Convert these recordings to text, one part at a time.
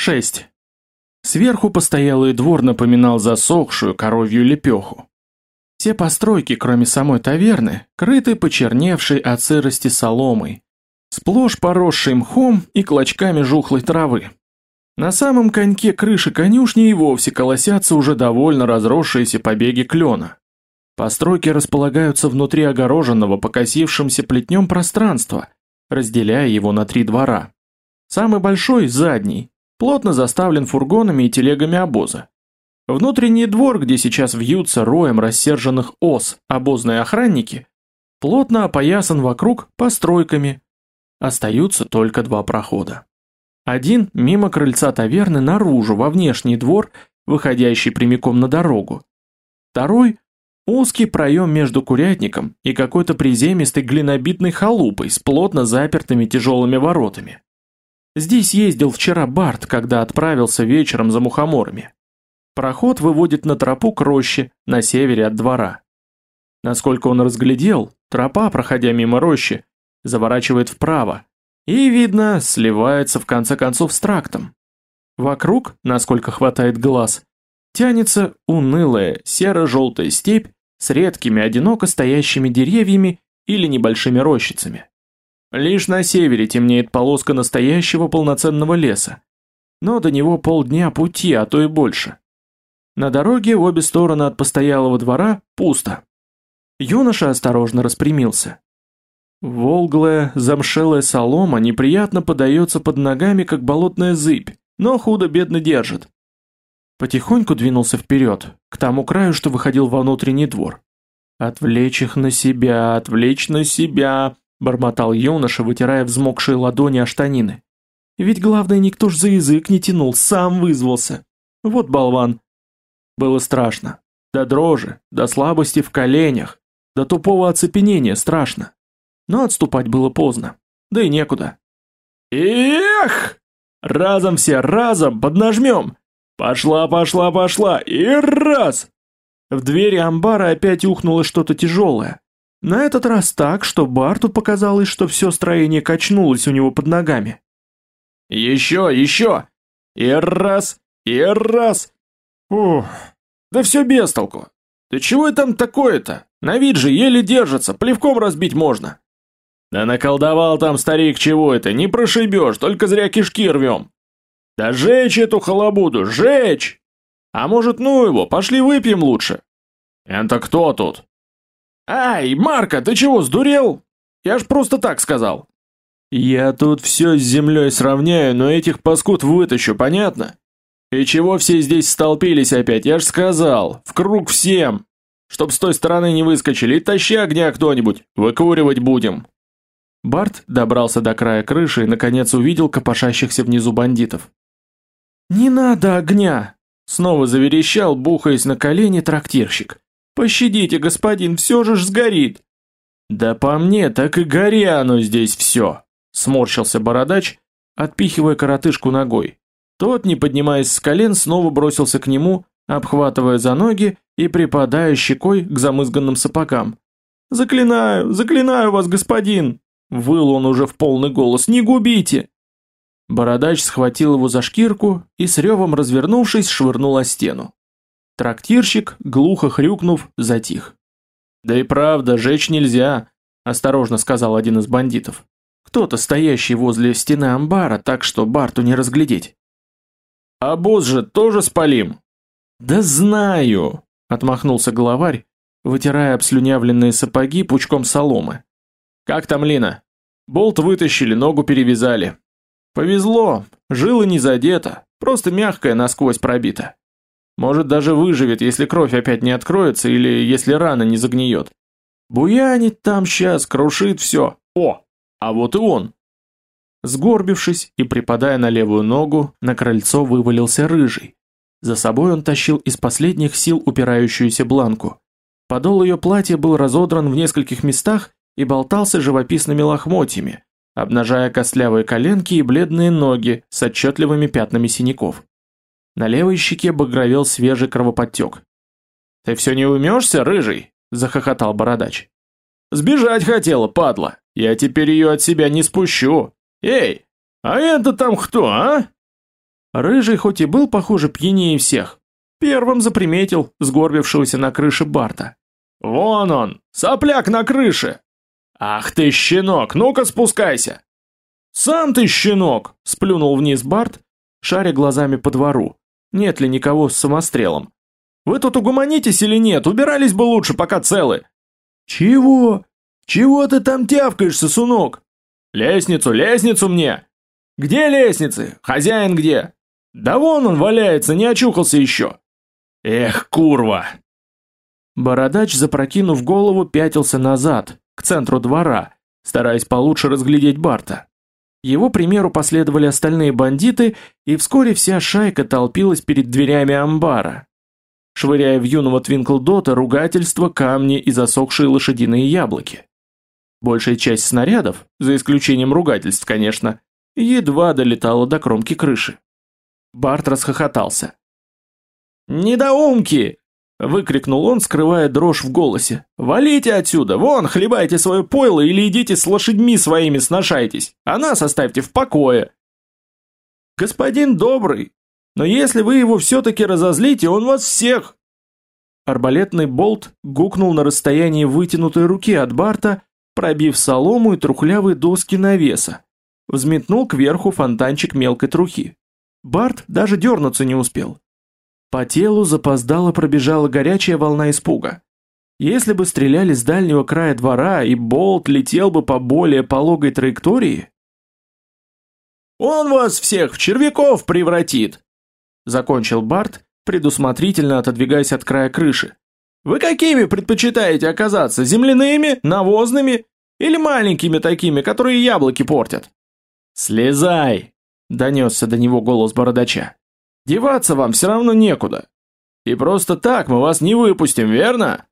6. Сверху постоялый двор напоминал засохшую коровью лепеху. Все постройки, кроме самой таверны, крыты почерневшей от сырости соломой, сплошь поросшей мхом и клочками жухлой травы. На самом коньке крыши конюшни и вовсе колосятся уже довольно разросшиеся побеги клена. Постройки располагаются внутри огороженного покосившимся плетнем пространства, разделяя его на три двора. Самый большой, задний, плотно заставлен фургонами и телегами обоза. Внутренний двор, где сейчас вьются роем рассерженных ос обозные охранники, плотно опоясан вокруг постройками. Остаются только два прохода. Один мимо крыльца таверны наружу, во внешний двор, выходящий прямиком на дорогу. Второй – узкий проем между курятником и какой-то приземистой глинобитной халупой с плотно запертыми тяжелыми воротами. Здесь ездил вчера Барт, когда отправился вечером за мухоморами. Проход выводит на тропу к роще, на севере от двора. Насколько он разглядел, тропа, проходя мимо рощи, заворачивает вправо, и, видно, сливается в конце концов с трактом. Вокруг, насколько хватает глаз, тянется унылая серо-желтая степь с редкими одиноко стоящими деревьями или небольшими рощицами. Лишь на севере темнеет полоска настоящего полноценного леса, но до него полдня пути, а то и больше. На дороге в обе стороны от постоялого двора пусто. Юноша осторожно распрямился. Волглая, замшелая солома неприятно подается под ногами, как болотная зыбь, но худо-бедно держит. Потихоньку двинулся вперед, к тому краю, что выходил во внутренний двор. «Отвлечь их на себя, отвлечь на себя», — бормотал юноша, вытирая взмокшие ладони о штанины. «Ведь главное, никто ж за язык не тянул, сам вызвался. Вот болван». Было страшно. До дрожи, до слабости в коленях, до тупого оцепенения страшно но отступать было поздно, да и некуда. Эх! Разом все, разом, поднажмем! Пошла, пошла, пошла, и раз! В двери амбара опять ухнуло что-то тяжелое. На этот раз так, что Барту показалось, что все строение качнулось у него под ногами. Еще, еще! И раз, и раз! Ух, да все без толку. Да чего там такое-то? На вид же еле держится, плевком разбить можно. Да наколдовал там старик чего это, не прошибешь, только зря кишки рвем. Да жечь эту халабуду, жечь! А может, ну его, пошли выпьем лучше. Это кто тут? Ай, Марка, ты чего, сдурел? Я ж просто так сказал. Я тут все с землей сравняю, но этих паскуд вытащу, понятно? И чего все здесь столпились опять, я ж сказал, в круг всем. Чтоб с той стороны не выскочили, и тащи огня кто-нибудь, выкуривать будем. Барт добрался до края крыши и наконец увидел копошащихся внизу бандитов. «Не надо огня!» — снова заверещал, бухаясь на колени трактирщик. «Пощадите, господин, все же ж сгорит!» «Да по мне, так и гори оно здесь все!» — сморщился бородач, отпихивая коротышку ногой. Тот, не поднимаясь с колен, снова бросился к нему, обхватывая за ноги и припадая щекой к замызганным сапогам. «Заклинаю, заклинаю вас, господин!» Выл он уже в полный голос. «Не губите!» Бородач схватил его за шкирку и с ревом развернувшись швырнул о стену. Трактирщик, глухо хрюкнув, затих. «Да и правда, жечь нельзя», – осторожно сказал один из бандитов. Кто-то, стоящий возле стены амбара, так что Барту не разглядеть. «А босс же тоже спалим?» «Да знаю», – отмахнулся главарь, вытирая обслюнявленные сапоги пучком соломы. «Как там Лина?» «Болт вытащили, ногу перевязали». «Повезло, жила не задета, просто мягкая насквозь пробита. Может даже выживет, если кровь опять не откроется или если рана не загниет. Буянит там сейчас, крушит все. О, а вот и он». Сгорбившись и припадая на левую ногу, на крыльцо вывалился рыжий. За собой он тащил из последних сил упирающуюся бланку. Подол ее платья был разодран в нескольких местах и болтался живописными лохмотьями, обнажая костлявые коленки и бледные ноги с отчетливыми пятнами синяков. На левой щеке багровел свежий кровоподтек. «Ты все не умешься, рыжий?» – захохотал бородач. «Сбежать хотела, падла! Я теперь ее от себя не спущу! Эй, а это там кто, а?» Рыжий хоть и был, похоже, пьянее всех, первым заприметил сгорбившегося на крыше Барта. «Вон он, сопляк на крыше!» «Ах ты, щенок, ну-ка спускайся!» «Сам ты, щенок!» – сплюнул вниз Барт, шаря глазами по двору. Нет ли никого с самострелом? «Вы тут угомонитесь или нет? Убирались бы лучше, пока целы!» «Чего? Чего ты там тявкаешь, сосунок?» «Лестницу, лестницу мне!» «Где лестницы? Хозяин где?» «Да вон он валяется, не очухался еще!» «Эх, курва!» Бородач, запрокинув голову, пятился назад, к центру двора, стараясь получше разглядеть Барта. Его примеру последовали остальные бандиты, и вскоре вся шайка толпилась перед дверями амбара, швыряя в юного Твинклдота ругательства, камни и засохшие лошадиные яблоки. Большая часть снарядов, за исключением ругательств, конечно, едва долетала до кромки крыши. Барт расхохотался. «Недоумки! Выкрикнул он, скрывая дрожь в голосе. «Валите отсюда! Вон, хлебайте свое пойло или идите с лошадьми своими сношайтесь, а нас оставьте в покое!» «Господин добрый, но если вы его все-таки разозлите, он вас всех...» Арбалетный болт гукнул на расстоянии вытянутой руки от Барта, пробив солому и трухлявые доски навеса. Взметнул кверху фонтанчик мелкой трухи. Барт даже дернуться не успел. По телу запоздало пробежала горячая волна испуга. Если бы стреляли с дальнего края двора, и болт летел бы по более пологой траектории... «Он вас всех в червяков превратит!» Закончил Барт, предусмотрительно отодвигаясь от края крыши. «Вы какими предпочитаете оказаться? Земляными? Навозными? Или маленькими такими, которые яблоки портят?» «Слезай!» — донесся до него голос бородача. Деваться вам все равно некуда. И просто так мы вас не выпустим, верно?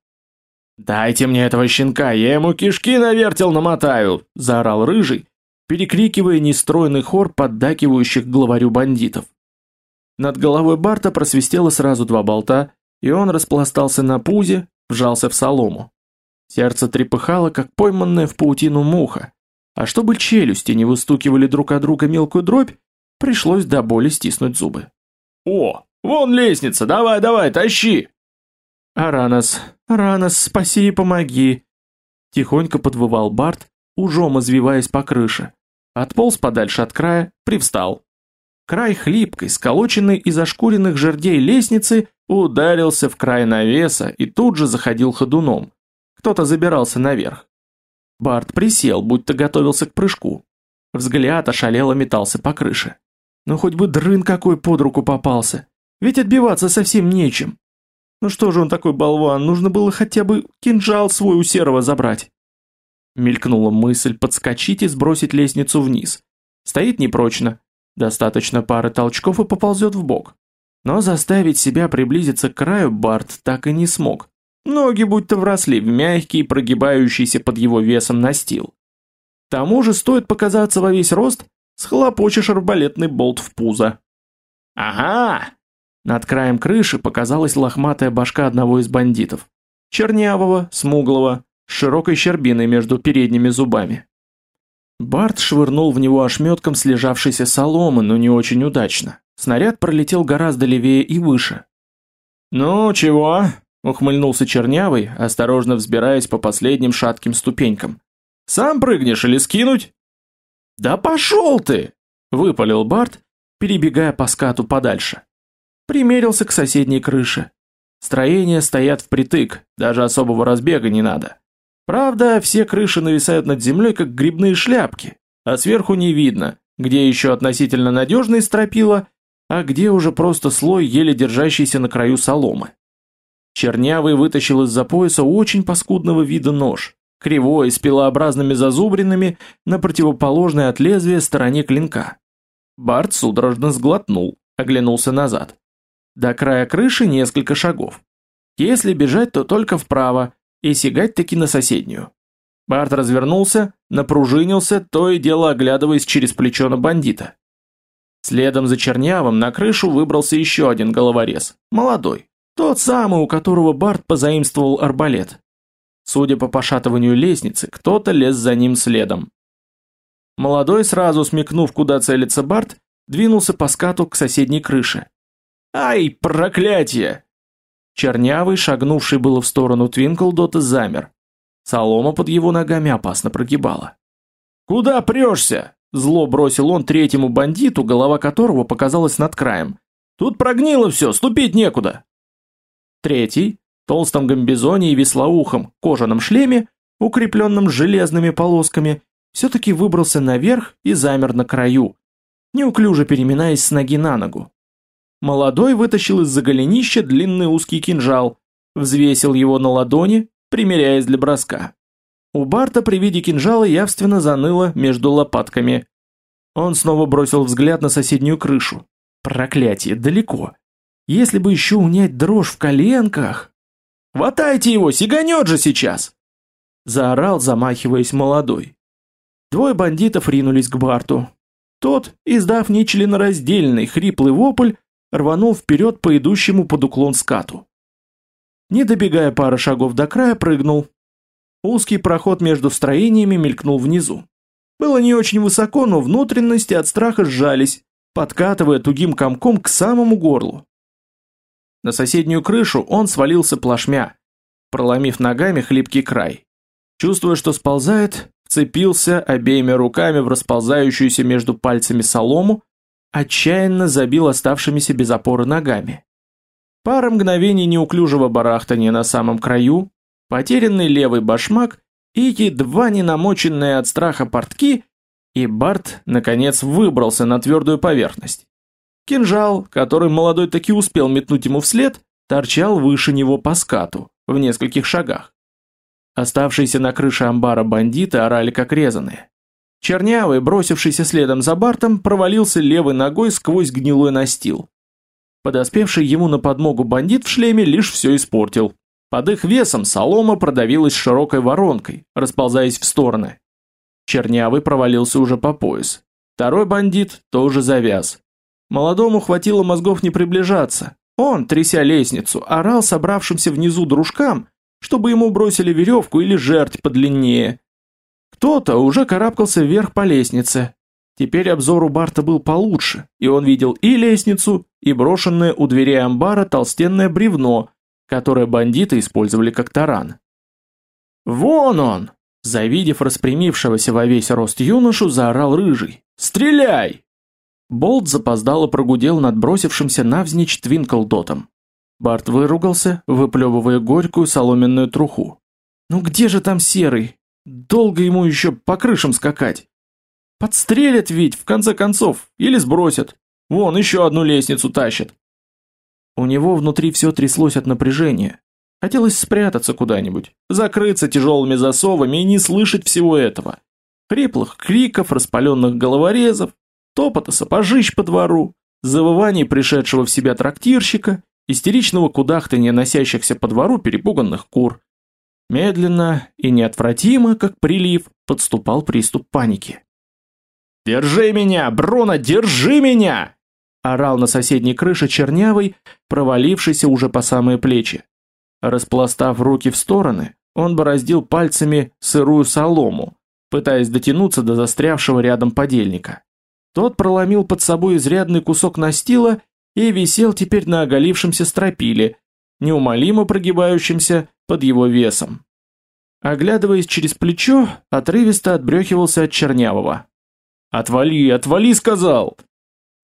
Дайте мне этого щенка, я ему кишки навертел намотаю, заорал рыжий, перекрикивая нестройный хор поддакивающих главарю бандитов. Над головой Барта просвистело сразу два болта, и он распластался на пузе, вжался в солому. Сердце трепыхало, как пойманное в паутину муха, а чтобы челюсти не выстукивали друг от друга мелкую дробь, пришлось до боли стиснуть зубы. «О, вон лестница, давай, давай, тащи!» «Аранос, Аранос, спаси и помоги!» Тихонько подвывал Барт, ужом извиваясь по крыше. Отполз подальше от края, привстал. Край хлипкой, сколоченной из ошкуренных жердей лестницы, ударился в край навеса и тут же заходил ходуном. Кто-то забирался наверх. Барт присел, будто готовился к прыжку. Взгляд ошалело метался по крыше. Ну хоть бы дрын какой под руку попался. Ведь отбиваться совсем нечем. Ну что же он такой болван, нужно было хотя бы кинжал свой у серого забрать. Мелькнула мысль подскочить и сбросить лестницу вниз. Стоит непрочно. Достаточно пары толчков и поползет в бок. Но заставить себя приблизиться к краю Барт так и не смог. Ноги будто вросли в мягкий, прогибающийся под его весом настил. К тому же стоит показаться во весь рост, схлопочешь арбалетный болт в пузо. Ага! Над краем крыши показалась лохматая башка одного из бандитов. Чернявого, смуглого, с широкой щербиной между передними зубами. Барт швырнул в него ошметком слежавшейся соломы, но не очень удачно. Снаряд пролетел гораздо левее и выше. «Ну, чего?» — ухмыльнулся Чернявый, осторожно взбираясь по последним шатким ступенькам. «Сам прыгнешь или скинуть?» «Да пошел ты!» – выпалил Барт, перебегая по скату подальше. Примерился к соседней крыше. Строения стоят впритык, даже особого разбега не надо. Правда, все крыши нависают над землей, как грибные шляпки, а сверху не видно, где еще относительно надежные стропила, а где уже просто слой, еле держащийся на краю соломы. Чернявый вытащил из-за пояса очень паскудного вида нож кривой, с пилообразными зазубринами на противоположной от лезвия стороне клинка. Барт судорожно сглотнул, оглянулся назад. До края крыши несколько шагов. Если бежать, то только вправо, и сигать таки на соседнюю. Барт развернулся, напружинился, то и дело оглядываясь через плечо на бандита. Следом за Чернявым на крышу выбрался еще один головорез, молодой, тот самый, у которого Барт позаимствовал арбалет. Судя по пошатыванию лестницы, кто-то лез за ним следом. Молодой, сразу смекнув, куда целится Барт, двинулся по скату к соседней крыше. «Ай, проклятие!» Чернявый, шагнувший было в сторону Твинклдота, замер. Солома под его ногами опасно прогибала. «Куда прешься?» Зло бросил он третьему бандиту, голова которого показалась над краем. «Тут прогнило все, ступить некуда!» Третий, толстом гамбизоне и веслоухом, кожаном шлеме, укрепленном железными полосками, все-таки выбрался наверх и замер на краю, неуклюже переминаясь с ноги на ногу. Молодой вытащил из-за голенища длинный узкий кинжал, взвесил его на ладони, примеряясь для броска. У Барта при виде кинжала явственно заныло между лопатками. Он снова бросил взгляд на соседнюю крышу. Проклятие, далеко. Если бы еще унять дрожь в коленках... «Хватайте его, сиганет же сейчас!» Заорал, замахиваясь молодой. Двое бандитов ринулись к Барту. Тот, издав нечленораздельный хриплый вопль, рванул вперед по идущему под уклон скату. Не добегая пары шагов до края, прыгнул. Узкий проход между строениями мелькнул внизу. Было не очень высоко, но внутренности от страха сжались, подкатывая тугим комком к самому горлу. На соседнюю крышу он свалился плашмя, проломив ногами хлипкий край. Чувствуя, что сползает, вцепился обеими руками в расползающуюся между пальцами солому, отчаянно забил оставшимися без опоры ногами. Пара мгновений неуклюжего барахтания на самом краю, потерянный левый башмак и едва не намоченные от страха портки, и Барт, наконец, выбрался на твердую поверхность. Кинжал, который молодой таки успел метнуть ему вслед, торчал выше него по скату, в нескольких шагах. Оставшиеся на крыше амбара бандиты орали как резаные. Чернявый, бросившийся следом за Бартом, провалился левой ногой сквозь гнилой настил. Подоспевший ему на подмогу бандит в шлеме лишь все испортил. Под их весом солома продавилась широкой воронкой, расползаясь в стороны. Чернявый провалился уже по пояс. Второй бандит тоже завяз. Молодому хватило мозгов не приближаться. Он, тряся лестницу, орал собравшимся внизу дружкам, чтобы ему бросили веревку или жерть подлиннее. Кто-то уже карабкался вверх по лестнице. Теперь обзор у Барта был получше, и он видел и лестницу, и брошенное у дверей амбара толстенное бревно, которое бандиты использовали как таран. «Вон он!» Завидев распрямившегося во весь рост юношу, заорал рыжий. «Стреляй!» Болт запоздало прогудел над бросившимся навзничь Твинклдотом. Барт выругался, выплевывая горькую соломенную труху. «Ну где же там серый? Долго ему еще по крышам скакать?» «Подстрелят ведь, в конце концов, или сбросят. Вон, еще одну лестницу тащат». У него внутри все тряслось от напряжения. Хотелось спрятаться куда-нибудь, закрыться тяжелыми засовами и не слышать всего этого. Хриплых криков, распаленных головорезов, топота сапожищ по двору, завываний пришедшего в себя трактирщика истеричного кудахтания носящихся по двору перепуганных кур. Медленно и неотвратимо, как прилив, подступал приступ паники. «Держи меня, Бруно, держи меня!» орал на соседней крыше чернявый, провалившийся уже по самые плечи. Распластав руки в стороны, он бороздил пальцами сырую солому, пытаясь дотянуться до застрявшего рядом подельника. Тот проломил под собой изрядный кусок настила и висел теперь на оголившемся стропиле, неумолимо прогибающемся под его весом. Оглядываясь через плечо, отрывисто отбрехивался от чернявого. «Отвали, отвали!» — сказал.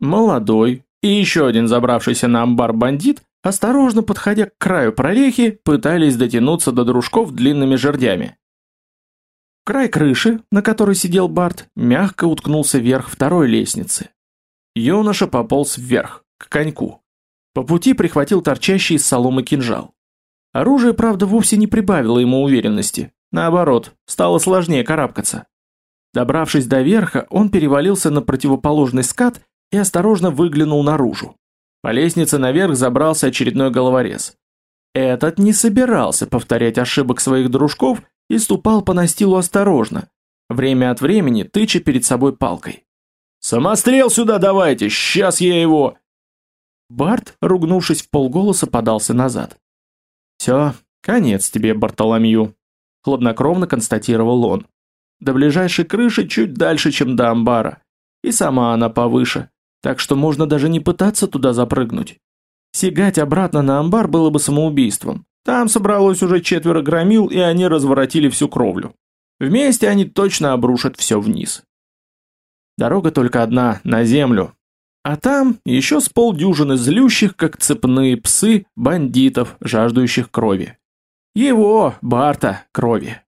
Молодой и еще один забравшийся на амбар бандит, осторожно подходя к краю прорехи, пытались дотянуться до дружков длинными жердями. Край крыши, на которой сидел Барт, мягко уткнулся вверх второй лестницы. Юноша пополз вверх к коньку. По пути прихватил торчащий из соломы кинжал. Оружие, правда, вовсе не прибавило ему уверенности. Наоборот, стало сложнее карабкаться. Добравшись до верха, он перевалился на противоположный скат и осторожно выглянул наружу. По лестнице наверх забрался очередной головорез. Этот не собирался повторять ошибок своих дружков и ступал по настилу осторожно, время от времени тыча перед собой палкой. «Самострел сюда давайте, сейчас я его!» Барт, ругнувшись в полголоса, подался назад. «Все, конец тебе, Бартоломью», — хладнокровно констатировал он. «До ближайшей крыши чуть дальше, чем до амбара. И сама она повыше. так что можно даже не пытаться туда запрыгнуть. Сигать обратно на амбар было бы самоубийством. Там собралось уже четверо громил, и они разворотили всю кровлю. Вместе они точно обрушат все вниз. Дорога только одна, на землю. А там еще с полдюжины злющих, как цепные псы, бандитов, жаждущих крови. Его, Барта, крови.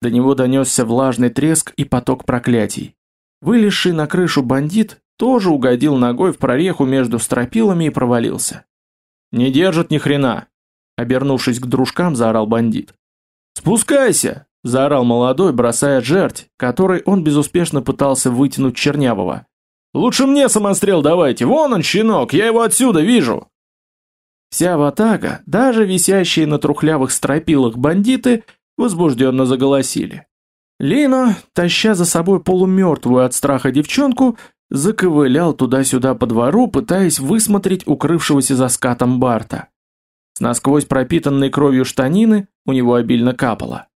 До него донесся влажный треск и поток проклятий. Вылезший на крышу бандит тоже угодил ногой в прореху между стропилами и провалился. «Не держит ни хрена!» Обернувшись к дружкам, заорал бандит. «Спускайся!» – заорал молодой, бросая жерть, которой он безуспешно пытался вытянуть Чернявого. «Лучше мне самострел давайте, вон он, щенок, я его отсюда вижу!» Вся ватага, даже висящие на трухлявых стропилах бандиты, возбужденно заголосили. Лино, таща за собой полумертвую от страха девчонку, заковылял туда-сюда по двору, пытаясь высмотреть укрывшегося за скатом Барта. С насквозь пропитанной кровью штанины у него обильно капало.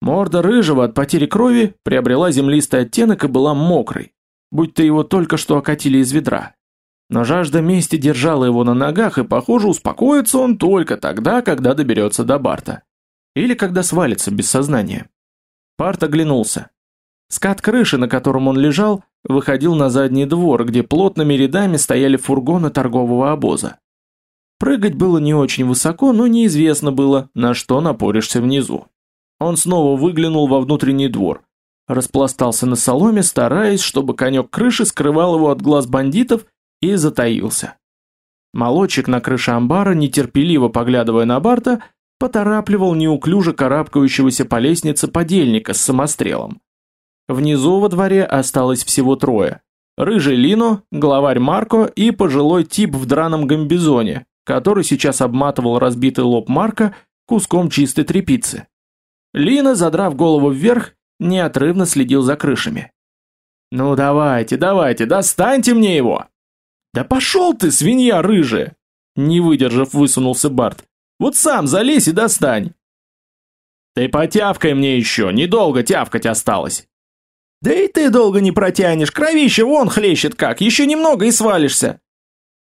Морда рыжего от потери крови приобрела землистый оттенок и была мокрой, будто его только что окатили из ведра. Но жажда мести держала его на ногах, и, похоже, успокоится он только тогда, когда доберется до Барта. Или когда свалится без сознания. Барт оглянулся. Скат крыши, на котором он лежал, выходил на задний двор, где плотными рядами стояли фургоны торгового обоза. Прыгать было не очень высоко, но неизвестно было, на что напоришься внизу. Он снова выглянул во внутренний двор, распластался на соломе, стараясь, чтобы конек крыши скрывал его от глаз бандитов, и затаился. Молодчик на крыше амбара, нетерпеливо поглядывая на Барта, поторапливал неуклюже карабкающегося по лестнице подельника с самострелом. Внизу во дворе осталось всего трое. Рыжий Лино, главарь Марко и пожилой тип в драном гамбизоне, который сейчас обматывал разбитый лоб Марка куском чистой тряпицы. Лина, задрав голову вверх, неотрывно следил за крышами. «Ну давайте, давайте, достаньте мне его!» «Да пошел ты, свинья рыжая!» Не выдержав, высунулся Барт. «Вот сам залезь и достань!» «Ты потявкай мне еще, недолго тявкать осталось!» «Да и ты долго не протянешь, кровище вон хлещет как, еще немного и свалишься!»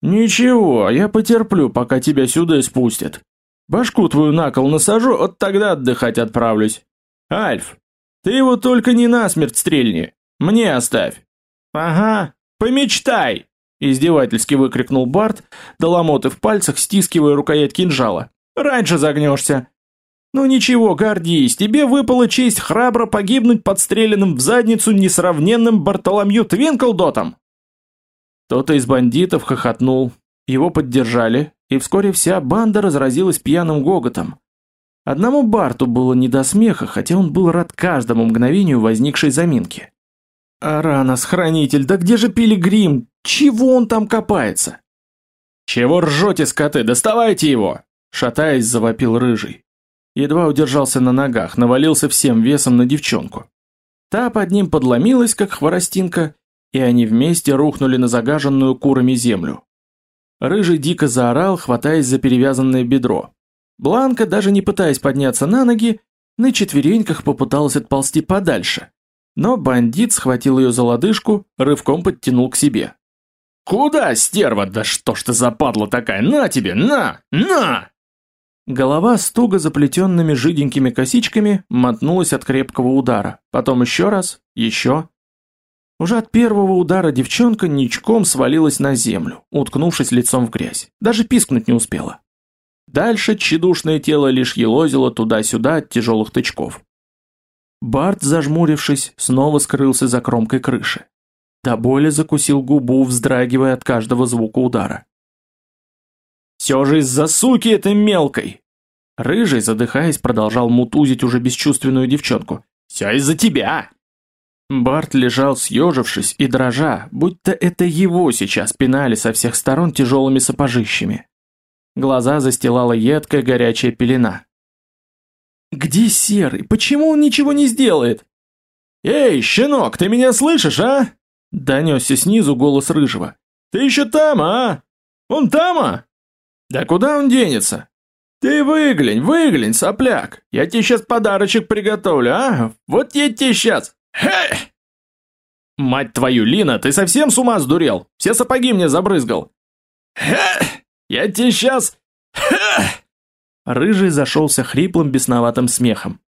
«Ничего, я потерплю, пока тебя сюда спустят. Башку твою на кол насажу, вот тогда отдыхать отправлюсь. Альф, ты его только не насмерть стрельни, мне оставь». «Ага, помечтай!» Издевательски выкрикнул Барт, доломоты в пальцах, стискивая рукоять кинжала. «Раньше загнешься!» «Ну ничего, гордись, тебе выпала честь храбро погибнуть подстреленным в задницу несравненным Бартоломью Твинклдотом!» Кто-то из бандитов хохотнул, его поддержали, и вскоре вся банда разразилась пьяным гоготом. Одному Барту было не до смеха, хотя он был рад каждому мгновению возникшей заминки. «Аранос, хранитель, да где же Пилигрим? Чего он там копается?» «Чего ржете, скоты? Доставайте его!» Шатаясь, завопил рыжий. Едва удержался на ногах, навалился всем весом на девчонку. Та под ним подломилась, как хворостинка, и они вместе рухнули на загаженную курами землю. Рыжий дико заорал, хватаясь за перевязанное бедро. Бланка, даже не пытаясь подняться на ноги, на четвереньках попыталась отползти подальше. Но бандит схватил ее за лодыжку, рывком подтянул к себе. «Куда, стерва? Да что ж ты западла такая? На тебе, на, на!» Голова с туго заплетенными жиденькими косичками мотнулась от крепкого удара. Потом еще раз, еще. Уже от первого удара девчонка ничком свалилась на землю, уткнувшись лицом в грязь. Даже пискнуть не успела. Дальше тщедушное тело лишь елозило туда-сюда от тяжелых тычков. Барт, зажмурившись, снова скрылся за кромкой крыши. До боли закусил губу, вздрагивая от каждого звука удара. «Все же из-за суки этой мелкой!» Рыжий, задыхаясь, продолжал мутузить уже бесчувственную девчонку. «Все из-за тебя!» Барт лежал съежившись и дрожа, будто это его сейчас пинали со всех сторон тяжелыми сапожищами. Глаза застилала едкая горячая пелена. «Где Серый? Почему он ничего не сделает?» «Эй, щенок, ты меня слышишь, а?» Донесся снизу голос Рыжего. «Ты еще там, а? Он там, а?» «Да куда он денется?» «Ты выглянь, выглянь, сопляк! Я тебе сейчас подарочек приготовлю, а? Вот я тебе сейчас! Хе!» «Мать твою, Лина, ты совсем с ума сдурел? Все сапоги мне забрызгал!» «Ха! Я тебе сейчас... Ха!» Рыжий зашелся хриплым бесноватым смехом.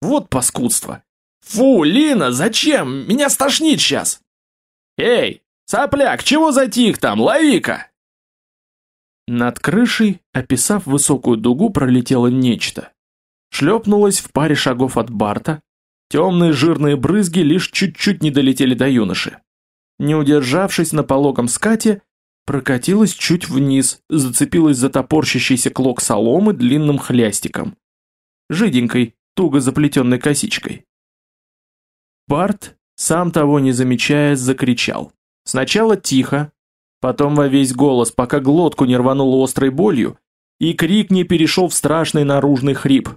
«Вот паскудство! Фу, Лина, зачем? Меня стошнит сейчас!» «Эй, сопляк, чего затих там? Лови-ка!» Над крышей, описав высокую дугу, пролетело нечто. Шлепнулось в паре шагов от Барта, темные жирные брызги лишь чуть-чуть не долетели до юноши. Не удержавшись на пологом скате, прокатилась чуть вниз, зацепилась за топорщащийся клок соломы длинным хлястиком. Жиденькой, туго заплетенной косичкой. Барт, сам того не замечая, закричал. Сначала тихо, потом во весь голос, пока глотку не рвануло острой болью, и крик не перешел в страшный наружный хрип.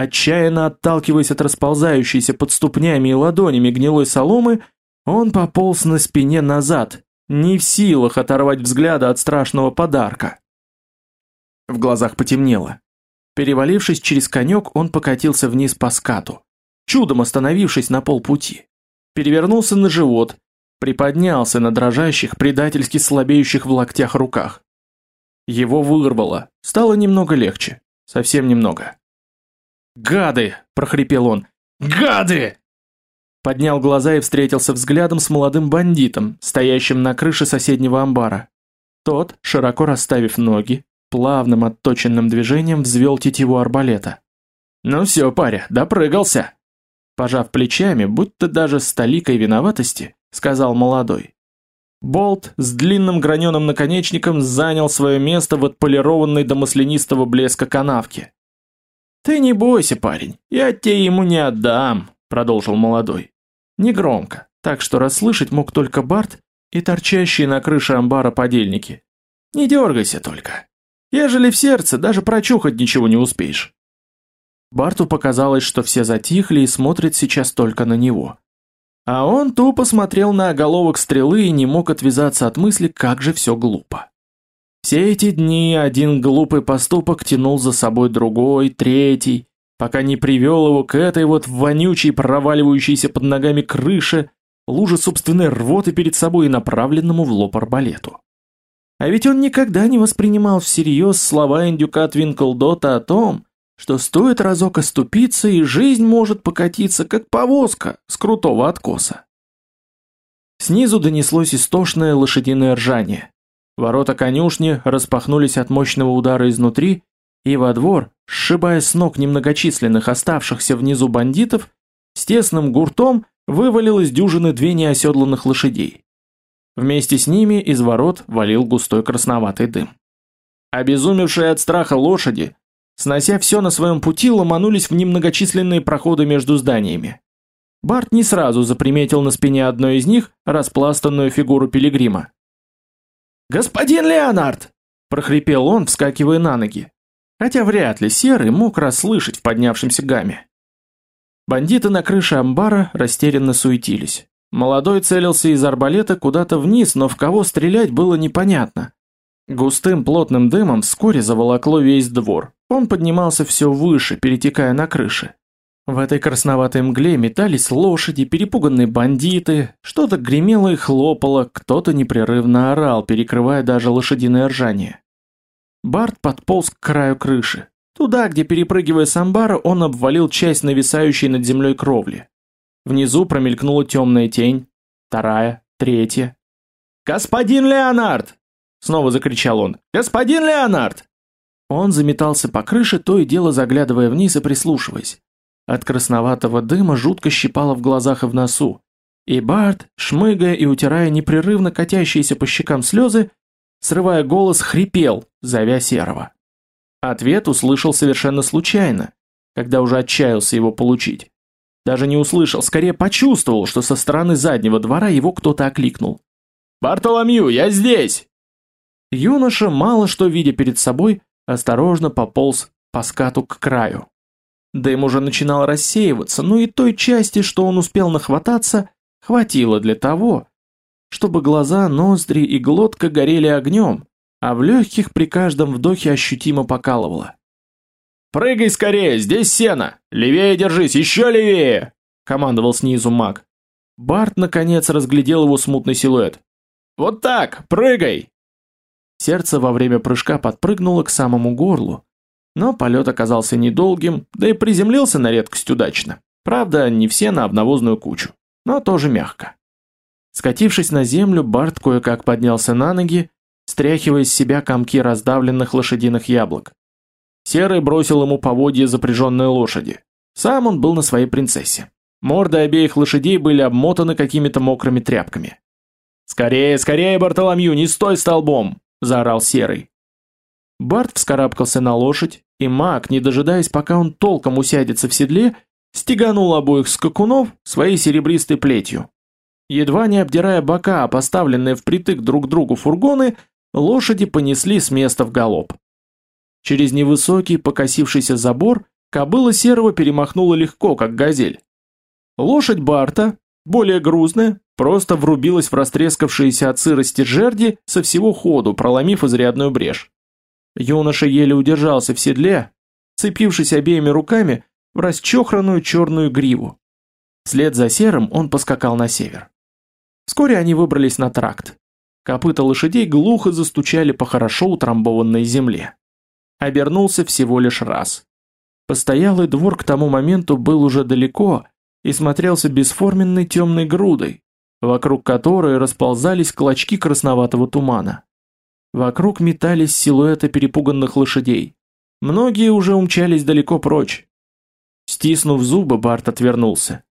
Отчаянно отталкиваясь от расползающейся под ступнями и ладонями гнилой соломы, он пополз на спине назад, не в силах оторвать взгляда от страшного подарка. В глазах потемнело. Перевалившись через конек, он покатился вниз по скату, чудом остановившись на полпути. Перевернулся на живот, приподнялся на дрожащих, предательски слабеющих в локтях руках. Его вырвало, стало немного легче, совсем немного. «Гады!» – прохрипел он. «Гады!» Поднял глаза и встретился взглядом с молодым бандитом, стоящим на крыше соседнего амбара. Тот, широко расставив ноги, плавным отточенным движением взвел тетиву арбалета. «Ну все, паря, допрыгался!» Пожав плечами, будто даже с толикой виноватости, сказал молодой. Болт с длинным граненым наконечником занял свое место в отполированной до маслянистого блеска канавке. «Ты не бойся, парень, я тебе ему не отдам», — продолжил молодой. Негромко, так что расслышать мог только Барт и торчащие на крыше амбара подельники. «Не дергайся только. Ежели в сердце, даже прочухать ничего не успеешь». Барту показалось, что все затихли и смотрят сейчас только на него. А он тупо смотрел на оголовок стрелы и не мог отвязаться от мысли, как же все глупо. Все эти дни один глупый поступок тянул за собой другой, третий, пока не привел его к этой вот вонючей, проваливающейся под ногами крыше, луже собственной рвоты перед собой и направленному в лоб арбалету. А ведь он никогда не воспринимал всерьез слова индюка Твинклдота о том, что стоит разок оступиться, и жизнь может покатиться, как повозка с крутого откоса. Снизу донеслось истошное лошадиное ржание. Ворота конюшни распахнулись от мощного удара изнутри, и во двор, сшибая с ног немногочисленных оставшихся внизу бандитов, с тесным гуртом вывалилась дюжины две неоседланных лошадей. Вместе с ними из ворот валил густой красноватый дым. Обезумевшие от страха лошади, снося все на своем пути, ломанулись в немногочисленные проходы между зданиями. Барт не сразу заприметил на спине одной из них распластанную фигуру пилигрима. «Господин Леонард!» – прохрипел он, вскакивая на ноги. Хотя вряд ли Серый мог расслышать в поднявшемся гамме. Бандиты на крыше амбара растерянно суетились. Молодой целился из арбалета куда-то вниз, но в кого стрелять было непонятно. Густым плотным дымом вскоре заволокло весь двор. Он поднимался все выше, перетекая на крыши. В этой красноватой мгле метались лошади, перепуганные бандиты, что-то гремело и хлопало, кто-то непрерывно орал, перекрывая даже лошадиное ржание. Барт подполз к краю крыши. Туда, где, перепрыгивая с амбара, он обвалил часть нависающей над землей кровли. Внизу промелькнула темная тень, вторая, третья. «Господин Леонард!» Снова закричал он. «Господин Леонард!» Он заметался по крыше, то и дело заглядывая вниз и прислушиваясь. От красноватого дыма жутко щипало в глазах и в носу. И Барт, шмыгая и утирая непрерывно катящиеся по щекам слезы, срывая голос, хрипел, зовя Серого. Ответ услышал совершенно случайно, когда уже отчаялся его получить. Даже не услышал, скорее почувствовал, что со стороны заднего двора его кто-то окликнул. «Бартоломью, я здесь!» Юноша, мало что видя перед собой, осторожно пополз по скату к краю. Дым уже начинал рассеиваться, но и той части, что он успел нахвататься, хватило для того, чтобы глаза, ноздри и глотка горели огнем, а в легких при каждом вдохе ощутимо покалывало. «Прыгай скорее, здесь сено! Левее держись, еще левее!» — командовал снизу маг. Барт наконец разглядел его смутный силуэт. «Вот так, прыгай!» Сердце во время прыжка подпрыгнуло к самому горлу, но полет оказался недолгим, да и приземлился на редкость удачно. Правда, не все на обнавозную кучу, но тоже мягко. Скатившись на землю, Барт кое-как поднялся на ноги, стряхивая с себя комки раздавленных лошадиных яблок. Серый бросил ему поводья запряженной лошади. Сам он был на своей принцессе. Морды обеих лошадей были обмотаны какими-то мокрыми тряпками. «Скорее, скорее, Бартоломью, не стой столбом!» – заорал Серый. Барт вскарабкался на лошадь, и маг, не дожидаясь, пока он толком усядется в седле, стеганул обоих скакунов своей серебристой плетью. Едва не обдирая бока, поставленные впритык друг к другу фургоны, лошади понесли с места в галоп. Через невысокий покосившийся забор кобыла серого перемахнула легко, как газель. Лошадь Барта, более грузная, просто врубилась в растрескавшиеся от сырости жерди со всего ходу, проломив изрядную брешь. Юноша еле удержался в седле, цепившись обеими руками в расчехранную черную гриву. Вслед за серым он поскакал на север. Вскоре они выбрались на тракт. Копыта лошадей глухо застучали по хорошо утрамбованной земле. Обернулся всего лишь раз. Постоялый двор к тому моменту был уже далеко и смотрелся бесформенной темной грудой, вокруг которой расползались клочки красноватого тумана. Вокруг метались силуэты перепуганных лошадей. Многие уже умчались далеко прочь. Стиснув зубы, Барт отвернулся.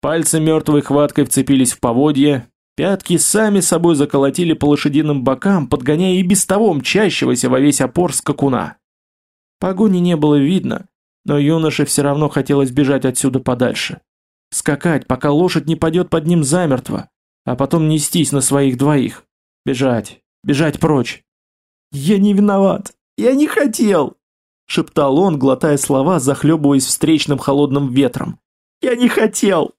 Пальцы мертвой хваткой вцепились в поводья, пятки сами собой заколотили по лошадиным бокам, подгоняя и без того мчащегося во весь опор скакуна. Погони не было видно, но юноше все равно хотелось бежать отсюда подальше. Скакать, пока лошадь не падет под ним замертво, а потом нестись на своих двоих. Бежать, бежать прочь. «Я не виноват, я не хотел!» шептал он, глотая слова, захлебываясь встречным холодным ветром. «Я не хотел!»